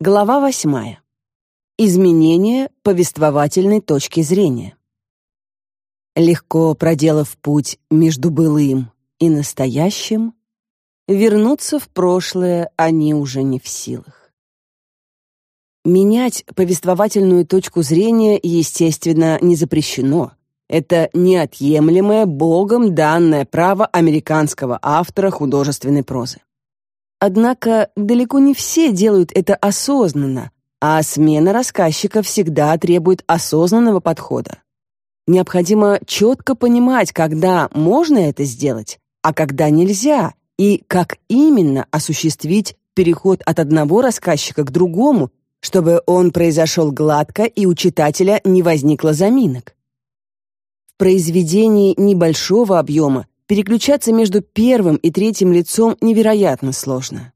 Глава восьмая. Изменение повествовательной точки зрения. Легко проделав путь между былым и настоящим, вернуться в прошлое они уже не в силах. Менять повествовательную точку зрения, естественно, не запрещено. Это неотъемлемое Богом данное право американского автора художественной прозы. Однако далеко не все делают это осознанно, а смена рассказчика всегда требует осознанного подхода. Необходимо четко понимать, когда можно это сделать, а когда нельзя, и как именно осуществить переход от одного рассказчика к другому, чтобы он произошел гладко и у читателя не возникло заминок. В произведении небольшого объема переключаться между первым и третьим лицом невероятно сложно.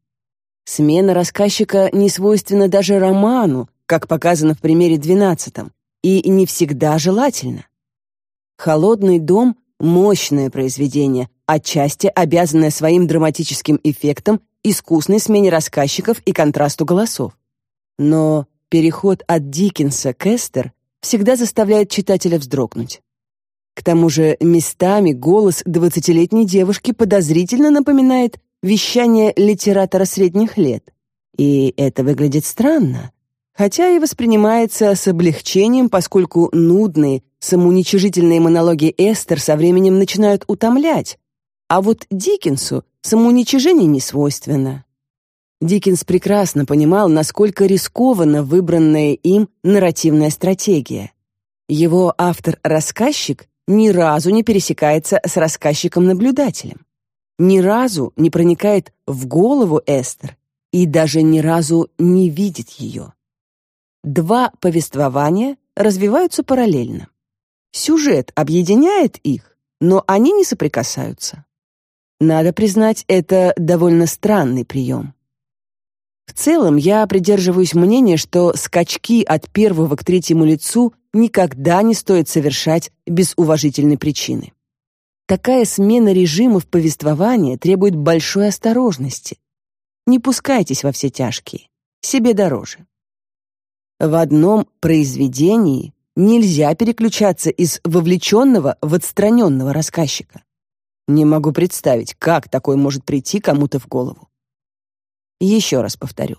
Смена рассказчика не свойственна даже роману, как показано в примере двенадцатом, и не всегда желательно. «Холодный дом» — мощное произведение, отчасти обязанное своим драматическим эффектом, искусной смене рассказчиков и контрасту голосов. Но переход от Диккенса к Эстер всегда заставляет читателя вздрогнуть. К тому же местами голос двадцатилетней девушки подозрительно напоминает вещание литератора средних лет. И это выглядит странно, хотя и воспринимается с облегчением, поскольку нудные, самоуничижительные монологи Эстер со временем начинают утомлять, а вот Диккенсу самоуничижение не свойственно. Диккенс прекрасно понимал, насколько рискованна выбранная им нарративная стратегия. Его автор-рассказчик ни разу не пересекается с рассказчиком-наблюдателем, ни разу не проникает в голову Эстер и даже ни разу не видит ее. Два повествования развиваются параллельно. Сюжет объединяет их, но они не соприкасаются. Надо признать, это довольно странный прием. В целом, я придерживаюсь мнения, что скачки от первого к третьему лицу никогда не стоит совершать без уважительной причины. Такая смена режимов повествования требует большой осторожности. Не пускайтесь во все тяжкие, себе дороже. В одном произведении нельзя переключаться из вовлеченного в отстраненного рассказчика. Не могу представить, как такое может прийти кому-то в голову. Еще раз повторю.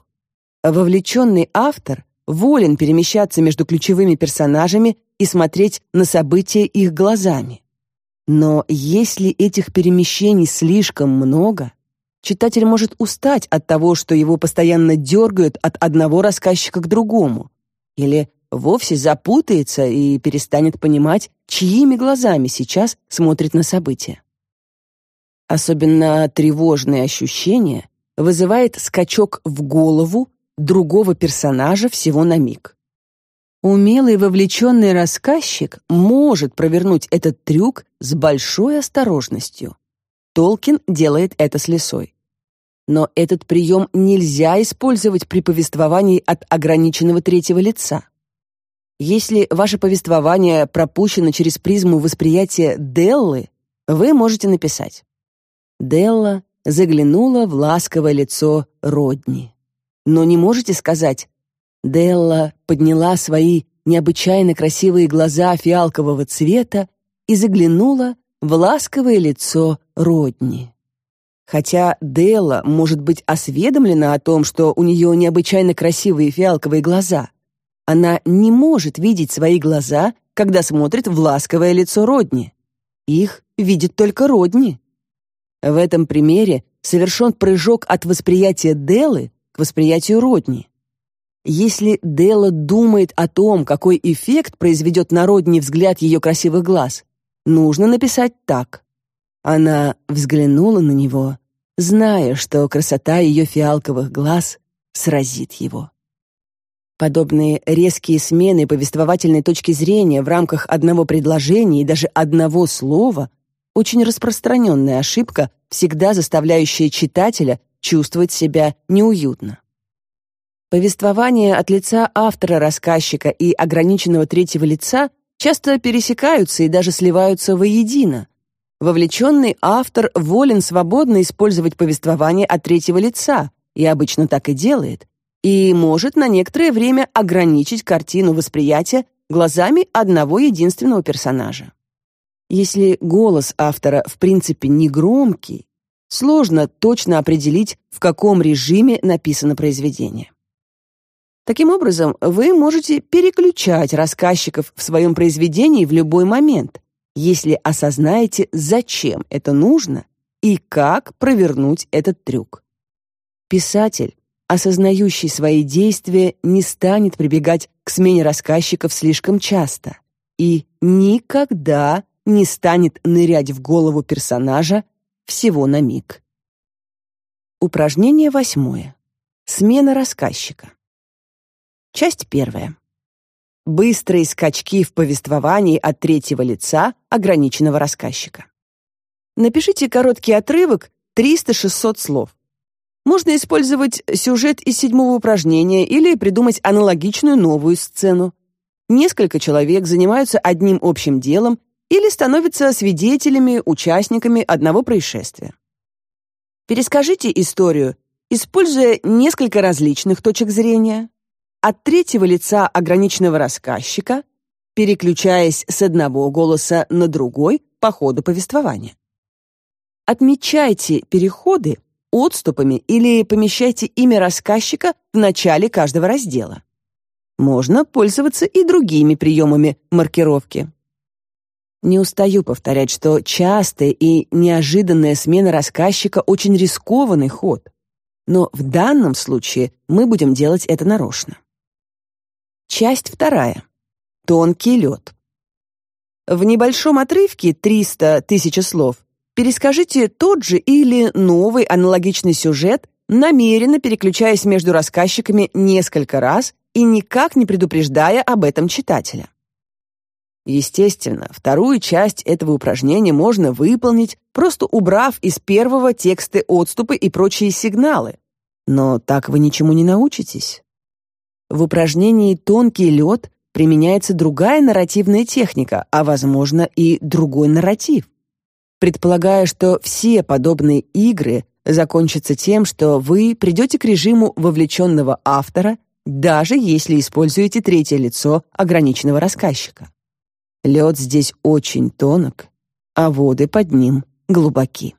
Вовлеченный автор волен перемещаться между ключевыми персонажами и смотреть на события их глазами. Но если этих перемещений слишком много, читатель может устать от того, что его постоянно дергают от одного рассказчика к другому, или вовсе запутается и перестанет понимать, чьими глазами сейчас смотрит на события. Особенно тревожные ощущения вызывает скачок в голову другого персонажа всего на миг. Умелый вовлеченный рассказчик может провернуть этот трюк с большой осторожностью. Толкин делает это с лисой. Но этот прием нельзя использовать при повествовании от ограниченного третьего лица. Если ваше повествование пропущено через призму восприятия Деллы, вы можете написать «Делла заглянула в ласковое лицо Родни» но не можете сказать Делла подняла свои необычайно красивые глаза фиалкового цвета и заглянула в ласковое лицо Родни. Хотя Делла может быть осведомлена о том, что у нее необычайно красивые фиалковые глаза, она не может видеть свои глаза, когда смотрит в ласковое лицо Родни. Их видит только Родни. В этом примере совершен прыжок от восприятия Деллы к восприятию Родни. Если Дела думает о том, какой эффект произведет на Родни взгляд ее красивых глаз, нужно написать так. Она взглянула на него, зная, что красота ее фиалковых глаз сразит его. Подобные резкие смены повествовательной точки зрения в рамках одного предложения и даже одного слова очень распространенная ошибка, всегда заставляющая читателя чувствовать себя неуютно. Повествования от лица автора-рассказчика и ограниченного третьего лица часто пересекаются и даже сливаются воедино. Вовлеченный автор волен свободно использовать повествование от третьего лица, и обычно так и делает, и может на некоторое время ограничить картину восприятия глазами одного единственного персонажа. Если голос автора в принципе не громкий, сложно точно определить, в каком режиме написано произведение. Таким образом, вы можете переключать рассказчиков в своем произведении в любой момент, если осознаете, зачем это нужно и как провернуть этот трюк. Писатель, осознающий свои действия, не станет прибегать к смене рассказчиков слишком часто и никогда не станет нырять в голову персонажа всего на миг. Упражнение восьмое. Смена рассказчика. Часть первая. Быстрые скачки в повествовании от третьего лица ограниченного рассказчика. Напишите короткий отрывок 300-600 слов. Можно использовать сюжет из седьмого упражнения или придумать аналогичную новую сцену. Несколько человек занимаются одним общим делом или становятся свидетелями, участниками одного происшествия. Перескажите историю, используя несколько различных точек зрения, от третьего лица ограниченного рассказчика, переключаясь с одного голоса на другой по ходу повествования. Отмечайте переходы отступами или помещайте имя рассказчика в начале каждого раздела. Можно пользоваться и другими приемами маркировки. Не устаю повторять, что частая и неожиданная смена рассказчика очень рискованный ход. Но в данном случае мы будем делать это нарочно. Часть вторая. Тонкий лед. В небольшом отрывке 300 тысяч слов перескажите тот же или новый аналогичный сюжет, намеренно переключаясь между рассказчиками несколько раз и никак не предупреждая об этом читателя. Естественно, вторую часть этого упражнения можно выполнить, просто убрав из первого тексты отступы и прочие сигналы. Но так вы ничему не научитесь. В упражнении «Тонкий лед» применяется другая нарративная техника, а, возможно, и другой нарратив. Предполагая, что все подобные игры закончатся тем, что вы придете к режиму вовлеченного автора, даже если используете третье лицо ограниченного рассказчика. Лед здесь очень тонок, а воды под ним глубоки.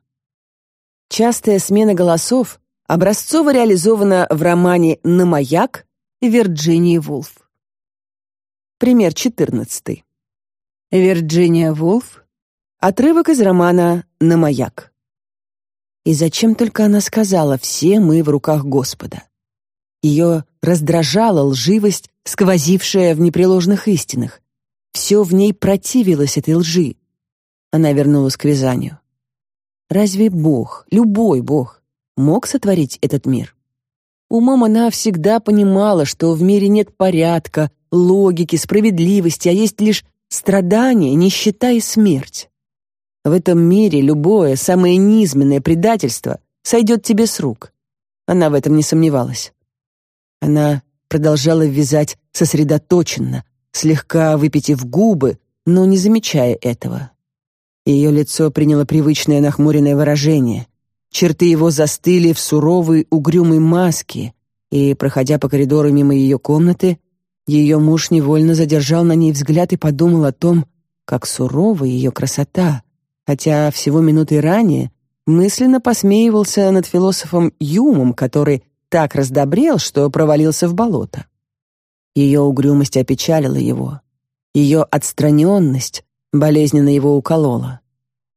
Частая смена голосов образцово реализована в романе «На маяк» Вирджинии Вулф. Пример 14. Вирджиния Вулф. Отрывок из романа «На маяк». И зачем только она сказала «все мы в руках Господа»? Ее раздражала лживость, сквозившая в непреложных истинах. Все в ней противилось этой лжи. Она вернулась к вязанию. Разве Бог, любой Бог, мог сотворить этот мир? Умом она всегда понимала, что в мире нет порядка, логики, справедливости, а есть лишь страдания, нищета и смерть. В этом мире любое, самое низменное предательство сойдет тебе с рук. Она в этом не сомневалась. Она продолжала вязать сосредоточенно, слегка выпитив губы, но не замечая этого. Ее лицо приняло привычное нахмуренное выражение. Черты его застыли в суровой, угрюмой маске, и, проходя по коридору мимо ее комнаты, ее муж невольно задержал на ней взгляд и подумал о том, как сурова ее красота, хотя всего минуты ранее мысленно посмеивался над философом Юмом, который так раздобрел, что провалился в болото. Ее угрюмость опечалила его. Ее отстраненность болезненно его уколола.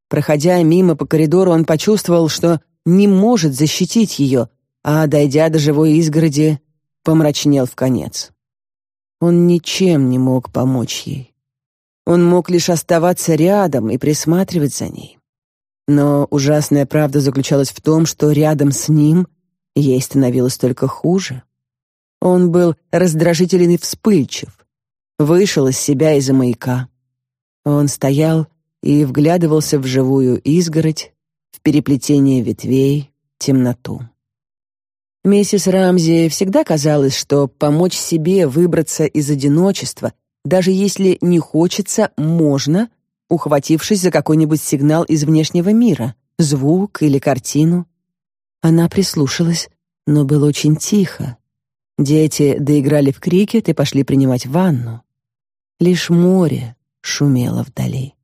Проходя мимо по коридору, он почувствовал, что не может защитить ее, а, дойдя до живой изгороди, помрачнел в конец. Он ничем не мог помочь ей. Он мог лишь оставаться рядом и присматривать за ней. Но ужасная правда заключалась в том, что рядом с ним ей становилось только хуже. Он был раздражителен и вспыльчив, вышел из себя из-за маяка. Он стоял и вглядывался в живую изгородь, в переплетение ветвей, темноту. Миссис Рамзи всегда казалось, что помочь себе выбраться из одиночества, даже если не хочется, можно, ухватившись за какой-нибудь сигнал из внешнего мира, звук или картину. Она прислушалась, но было очень тихо. Дети доиграли в крикет и пошли принимать ванну. Лишь море шумело вдали.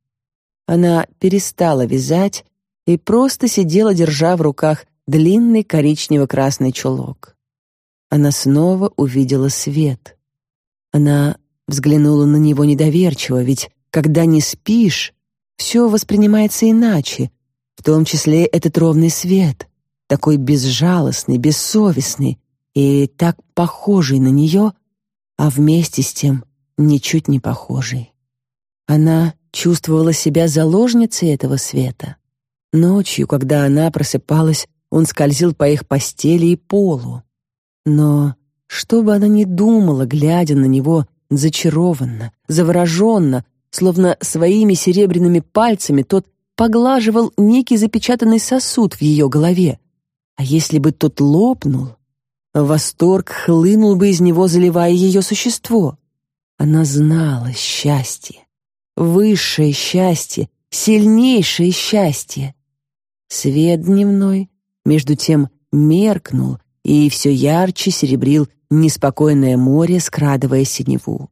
Она перестала вязать и просто сидела, держа в руках длинный коричнево-красный чулок. Она снова увидела свет. Она взглянула на него недоверчиво, ведь когда не спишь, все воспринимается иначе, в том числе этот ровный свет, такой безжалостный, бессовестный и так похожий на нее, а вместе с тем ничуть не похожий. Она чувствовала себя заложницей этого света. Ночью, когда она просыпалась, он скользил по их постели и полу. Но что бы она ни думала, глядя на него зачарованно, завороженно, словно своими серебряными пальцами тот поглаживал некий запечатанный сосуд в ее голове. А если бы тот лопнул, восторг хлынул бы из него, заливая ее существо. Она знала счастье, высшее счастье, сильнейшее счастье. Свет дневной, между тем, меркнул и все ярче серебрил неспокойное море, скрадывая синеву.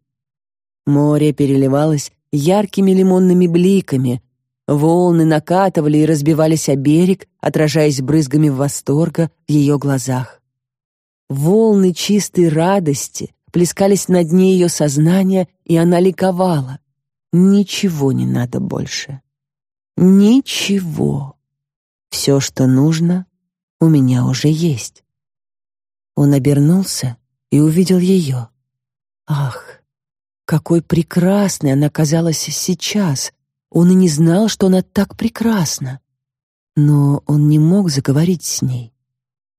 Море переливалось яркими лимонными бликами. Волны накатывали и разбивались о берег, отражаясь брызгами восторга в ее глазах. Волны чистой радости плескались на дне ее сознания, и она ликовала. Ничего не надо больше. Ничего. Все, что нужно, у меня уже есть. Он обернулся и увидел ее. Ах, какой прекрасной она казалась сейчас. Он и не знал, что она так прекрасна. Но он не мог заговорить с ней,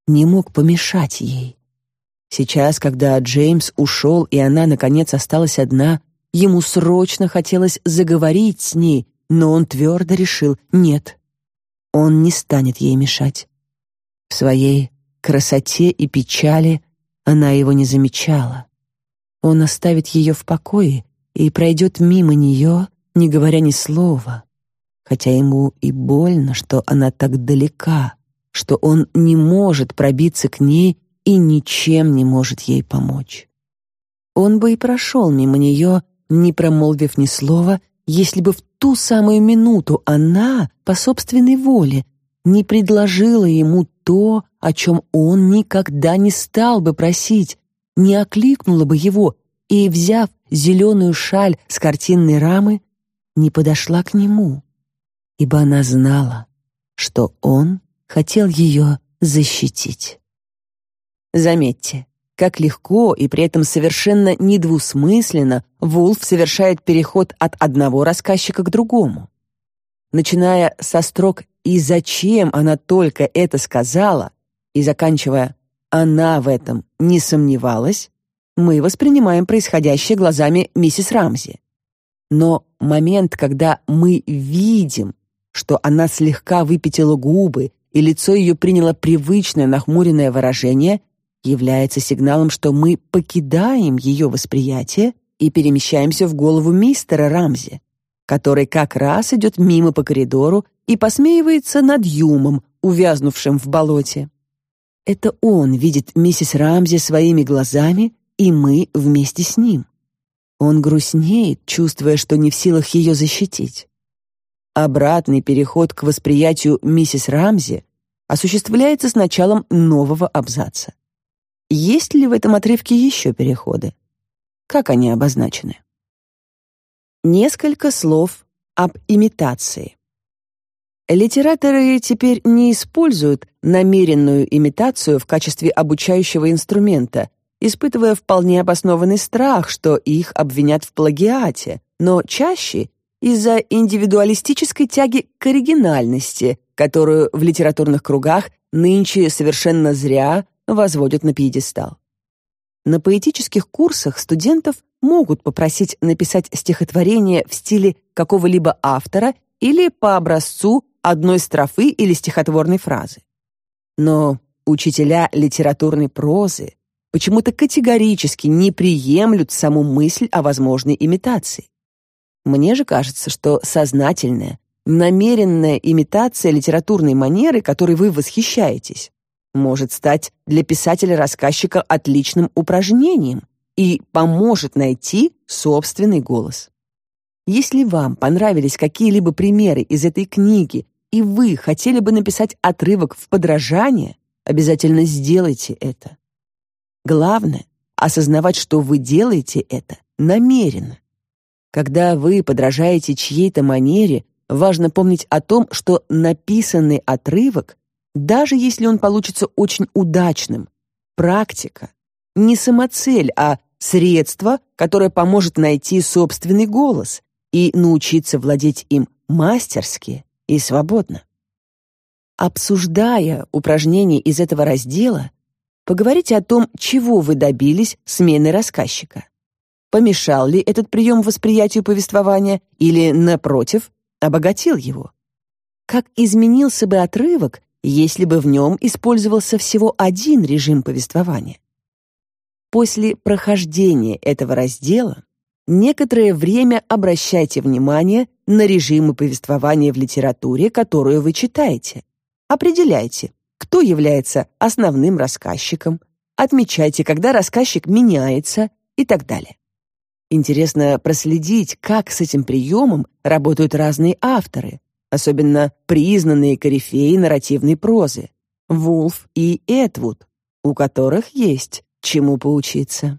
не мог помешать ей. Сейчас, когда Джеймс ушел и она наконец осталась одна, ему срочно хотелось заговорить с ней, но он твердо решил: нет. Он не станет ей мешать. В своей красоте и печали она его не замечала. Он оставит ее в покое и пройдет мимо нее, не говоря ни слова, хотя ему и больно, что она так далека, что он не может пробиться к ней и ничем не может ей помочь. Он бы и прошел мимо нее, не промолвив ни слова, если бы в ту самую минуту она, по собственной воле, не предложила ему то, о чем он никогда не стал бы просить, не окликнула бы его и, взяв зеленую шаль с картинной рамы, не подошла к нему, ибо она знала, что он хотел ее защитить. Заметьте, как легко и при этом совершенно недвусмысленно Вулф совершает переход от одного рассказчика к другому. Начиная со строк «И зачем она только это сказала?» и заканчивая она в этом не сомневалась, мы воспринимаем происходящее глазами миссис Рамзи. Но момент, когда мы видим, что она слегка выпятила губы и лицо ее приняло привычное нахмуренное выражение, является сигналом, что мы покидаем ее восприятие и перемещаемся в голову мистера Рамзи, который как раз идет мимо по коридору и посмеивается над Юмом, увязнувшим в болоте. Это он видит миссис Рамзи своими глазами, и мы вместе с ним. Он грустнеет, чувствуя, что не в силах ее защитить. Обратный переход к восприятию миссис Рамзи осуществляется с началом нового абзаца. Есть ли в этом отрывке еще переходы? Как они обозначены? Несколько слов об имитации. Литераторы теперь не используют намеренную имитацию в качестве обучающего инструмента, испытывая вполне обоснованный страх, что их обвинят в плагиате, но чаще из-за индивидуалистической тяги к оригинальности, которую в литературных кругах нынче совершенно зря возводят на пьедестал. На поэтических курсах студентов могут попросить написать стихотворение в стиле какого-либо автора или по образцу одной строфы или стихотворной фразы. Но учителя литературной прозы почему-то категорически не приемлют саму мысль о возможной имитации. Мне же кажется, что сознательная, намеренная имитация литературной манеры, которой вы восхищаетесь, может стать для писателя-рассказчика отличным упражнением и поможет найти собственный голос. Если вам понравились какие-либо примеры из этой книги, и вы хотели бы написать отрывок в подражание, обязательно сделайте это. Главное — осознавать, что вы делаете это намеренно. Когда вы подражаете чьей-то манере, важно помнить о том, что написанный отрывок, даже если он получится очень удачным, практика, не самоцель, а средство, которое поможет найти собственный голос и научиться владеть им мастерски и свободно. Обсуждая упражнения из этого раздела, поговорите о том, чего вы добились смены рассказчика. Помешал ли этот прием восприятию повествования или, напротив, обогатил его? Как изменился бы отрывок, если бы в нем использовался всего один режим повествования? После прохождения этого раздела некоторое время обращайте внимание на режимы повествования в литературе, которую вы читаете. Определяйте, кто является основным рассказчиком, отмечайте, когда рассказчик меняется и так далее. Интересно проследить, как с этим приемом работают разные авторы, особенно признанные корифеи нарративной прозы, Вулф и Этвуд, у которых есть чему поучиться.